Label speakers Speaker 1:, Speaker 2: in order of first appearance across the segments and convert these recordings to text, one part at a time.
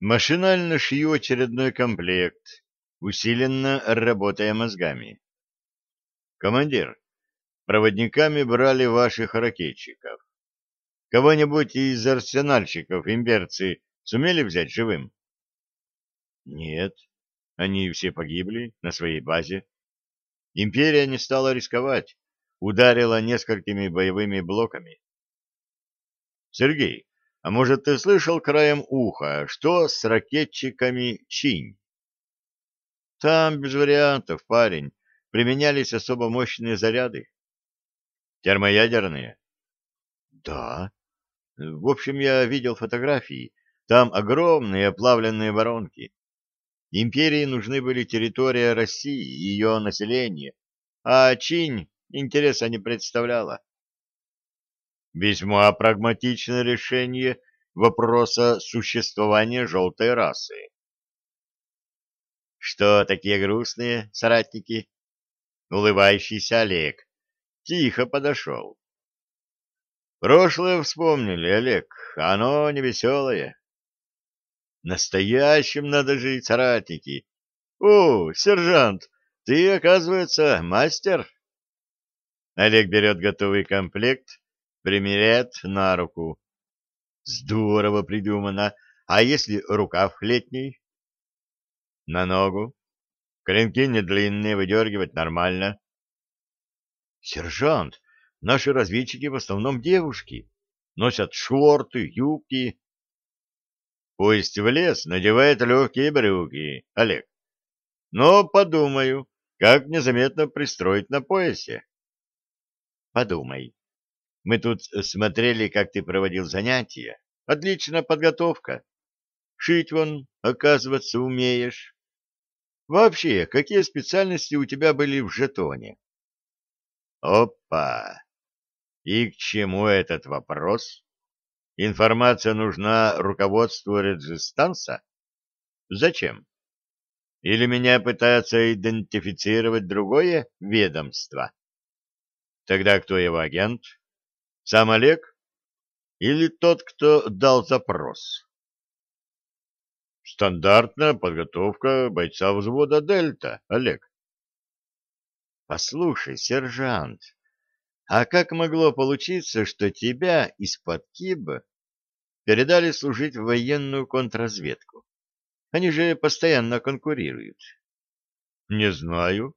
Speaker 1: Машинально шью очередной комплект, усиленно работая мозгами. Командир, проводниками брали ваших ракетчиков. Кого-нибудь из арсенальщиков имперцы сумели взять живым? Нет, они все погибли на своей базе. Империя не стала рисковать, ударила несколькими боевыми блоками. Сергей, а может, ты слышал краем уха, что с ракетчиками Чинь? Там без вариантов, парень, применялись особо мощные заряды. Термоядерные? Да. В общем, я видел фотографии. Там огромные оплавленные воронки. Империи нужны были территория России и ее население, а Чинь интереса не представляла. Весьма прагматичное решение вопроса существования желтой расы. Что такие грустные, соратники? Улыбающийся Олег тихо подошел. Прошлое вспомнили, Олег, оно невеселое. Настоящим надо жить, соратники. О, сержант, ты, оказывается, мастер. Олег берет готовый комплект примеряет на руку. Здорово придумано. А если рукав летний? На ногу. Клинки не длинные, выдергивать нормально. Сержант, наши разведчики в основном девушки. Носят шорты, юбки. Пусть в лес надевает легкие брюки, Олег. Но подумаю, как незаметно пристроить на поясе. Подумай. Мы тут смотрели, как ты проводил занятия. Отличная подготовка. Шить вон, оказывается, умеешь. Вообще, какие специальности у тебя были в жетоне? Опа! И к чему этот вопрос? Информация нужна руководству Реджистанса? Зачем? Или меня пытаются идентифицировать другое ведомство? Тогда кто его агент? Сам Олег? Или тот, кто дал запрос? Стандартная подготовка бойца взвода «Дельта», Олег. Послушай, сержант, а как могло получиться, что тебя из-под Киба передали служить в военную контрразведку? Они же постоянно конкурируют. Не знаю.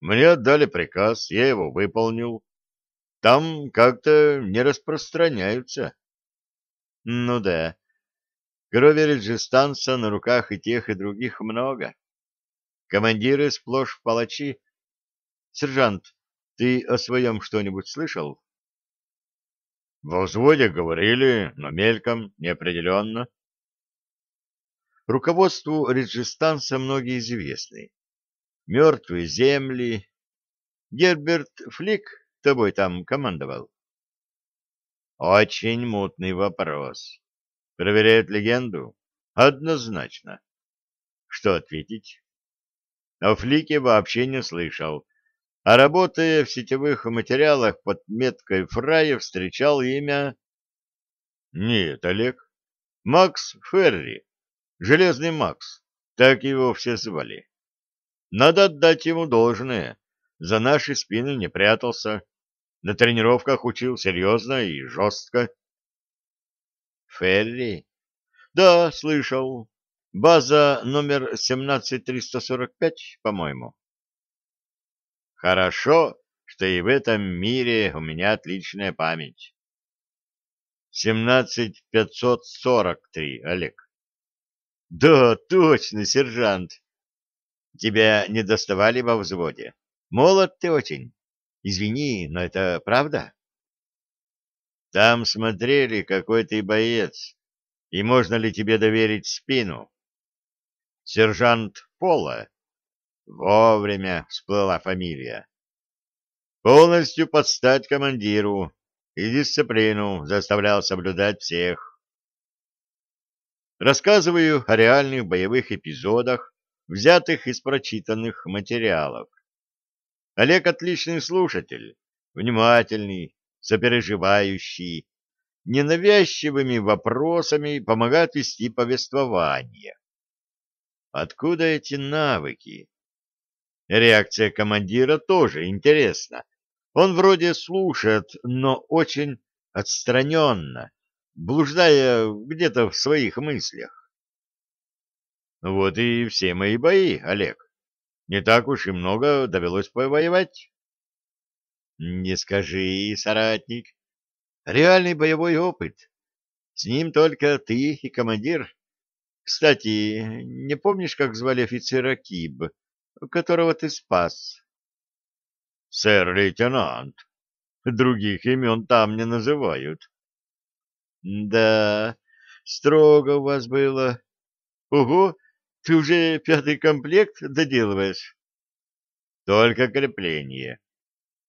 Speaker 1: Мне отдали приказ, я его выполнил. Там как-то не распространяются. Ну да. Крови Реджистанса на руках и тех, и других много. Командиры сплошь палачи. Сержант, ты о своем что-нибудь слышал? Во взводе говорили, но мельком, неопределенно. Руководству Реджистанса многие известны. Мертвые земли. Герберт Флик тобой там командовал? Очень мутный вопрос. Проверяют легенду? Однозначно. Что ответить? О Флике вообще не слышал, а работая в сетевых материалах под меткой Фрая встречал имя... Нет, Олег. Макс Ферри. Железный Макс. Так его все звали. Надо отдать ему должное. За наши спины не прятался. На тренировках учил серьезно и жестко. Ферри? Да, слышал. База номер 17345, по-моему. Хорошо, что и в этом мире у меня отличная память. 17543, Олег. Да, точно, сержант. Тебя не доставали во взводе? Молод ты очень. Извини, но это правда? Там смотрели, какой ты боец, и можно ли тебе доверить спину. Сержант Пола. Вовремя всплыла фамилия. Полностью подстать командиру и дисциплину заставлял соблюдать всех. Рассказываю о реальных боевых эпизодах, взятых из прочитанных материалов. Олег отличный слушатель, внимательный, сопереживающий, ненавязчивыми вопросами помогают вести повествование. Откуда эти навыки? Реакция командира тоже интересна. Он вроде слушает, но очень отстраненно, блуждая где-то в своих мыслях. Вот и все мои бои, Олег. Не так уж и много довелось повоевать. Не скажи, соратник. Реальный боевой опыт. С ним только ты и командир. Кстати, не помнишь, как звали офицера Киб, которого ты спас? Сэр-лейтенант. Других имен там не называют. Да, строго у вас было. Ого, ты уже пятый комплект доделываешь? Только крепление.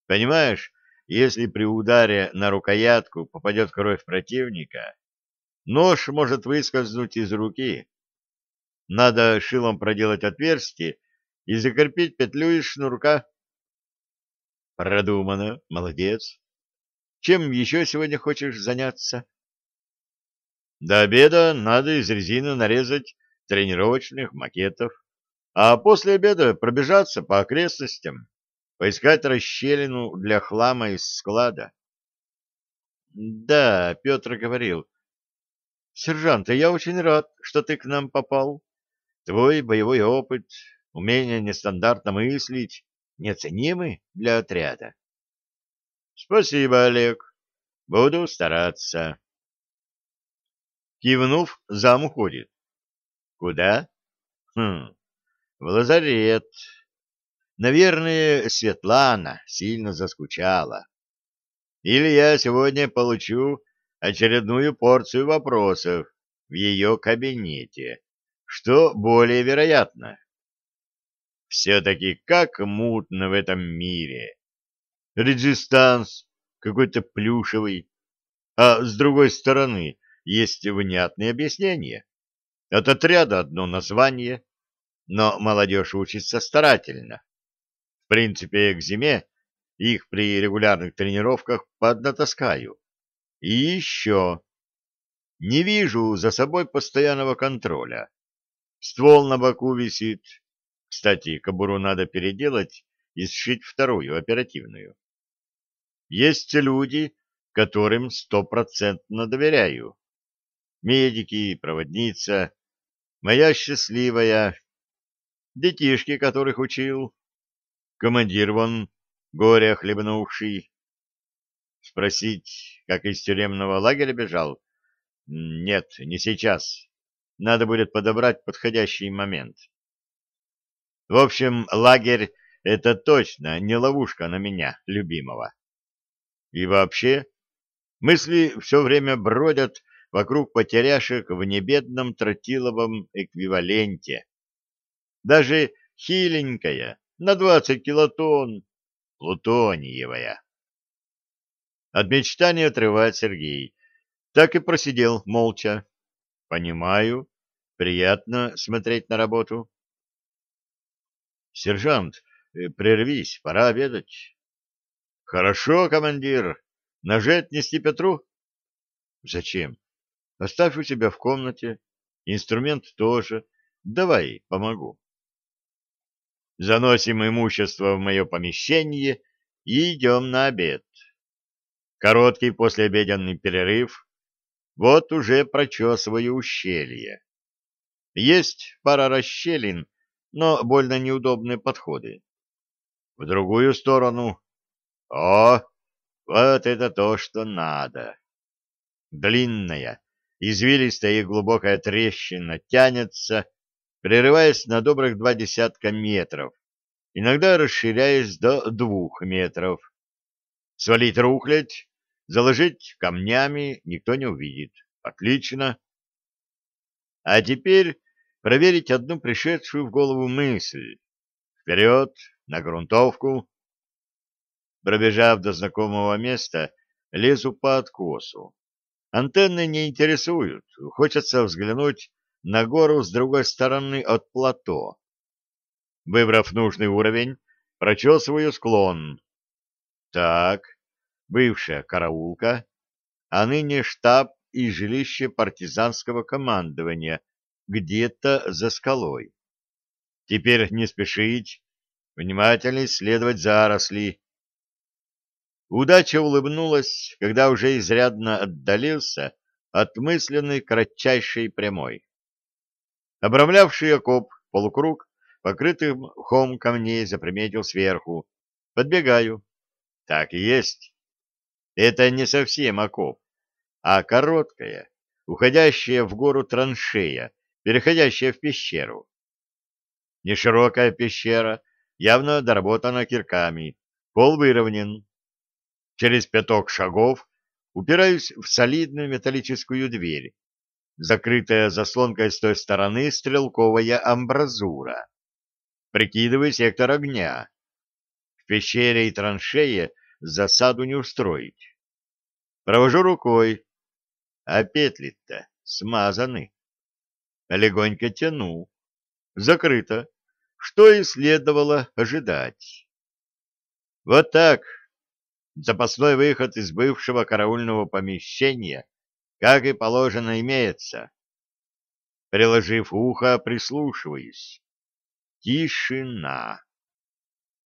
Speaker 1: Понимаешь, если при ударе на рукоятку попадет кровь противника, нож может выскользнуть из руки. Надо шилом проделать отверстие и закрепить петлю из шнурка. Продумано, молодец. Чем еще сегодня хочешь заняться? До обеда надо из резины нарезать тренировочных макетов, а после обеда пробежаться по окрестностям поискать расщелину для хлама из склада. Да, Петр говорил. Сержант, я очень рад, что ты к нам попал. Твой боевой опыт, умение нестандартно мыслить неоценимы для отряда. Спасибо, Олег. Буду стараться. Кивнув, зам уходит. Куда? Хм, в лазарет. Наверное, Светлана сильно заскучала. Или я сегодня получу очередную порцию вопросов в ее кабинете, что более вероятно. Все-таки как мутно в этом мире. Резистанс какой-то плюшевый, а с другой стороны есть внятные объяснения. От отряда одно название, но молодежь учится старательно принципе, к зиме их при регулярных тренировках поднатаскаю. И еще. Не вижу за собой постоянного контроля. Ствол на боку висит. Кстати, кобуру надо переделать и сшить вторую, оперативную. Есть люди, которым стопроцентно доверяю. Медики, проводница, моя счастливая, детишки, которых учил, Командир вон, горе хлебнувший. Спросить, как из тюремного лагеря бежал? Нет, не сейчас. Надо будет подобрать подходящий момент. В общем, лагерь — это точно не ловушка на меня, любимого. И вообще, мысли все время бродят вокруг потеряшек в небедном тротиловом эквиваленте. Даже хиленькая, на двадцать килотонн, плутониевая. От мечтания отрывает Сергей. Так и просидел молча. Понимаю, приятно смотреть на работу. Сержант, э, прервись, пора обедать. Хорошо, командир. Ножи отнести Петру? Зачем? Оставь у себя в комнате. Инструмент тоже. Давай, помогу заносим имущество в мое помещение и идем на обед. Короткий послеобеденный перерыв. Вот уже прочесываю ущелье. Есть пара расщелин, но больно неудобные подходы. В другую сторону. О, вот это то, что надо. Длинная, извилистая и глубокая трещина тянется, прерываясь на добрых два десятка метров, иногда расширяясь до двух метров. Свалить рухлядь, заложить камнями никто не увидит. Отлично. А теперь проверить одну пришедшую в голову мысль. Вперед, на грунтовку. Пробежав до знакомого места, лезу по откосу. Антенны не интересуют, хочется взглянуть на гору с другой стороны от плато. Выбрав нужный уровень, прочесываю склон. Так, бывшая караулка. а ныне штаб и жилище партизанского командования где-то за скалой. Теперь не спешить, внимательно исследовать заросли. Удача улыбнулась, когда уже изрядно отдалился от мысленной кратчайшей прямой. Обрамлявший окоп полукруг, покрытый мхом камней, заприметил сверху. Подбегаю. Так и есть. Это не совсем окоп, а короткая, уходящая в гору траншея, переходящая в пещеру. Неширокая пещера, явно доработана кирками, пол выровнен. Через пяток шагов упираюсь в солидную металлическую дверь, закрытая заслонкой с той стороны стрелковая амбразура. Прикидываю сектор огня. В пещере и траншее засаду не устроить. Провожу рукой, а петли-то смазаны. Легонько тяну. Закрыто. Что и следовало ожидать. Вот так. Запасной выход из бывшего караульного помещения, как и положено, имеется. Приложив ухо, прислушиваюсь. Тишина.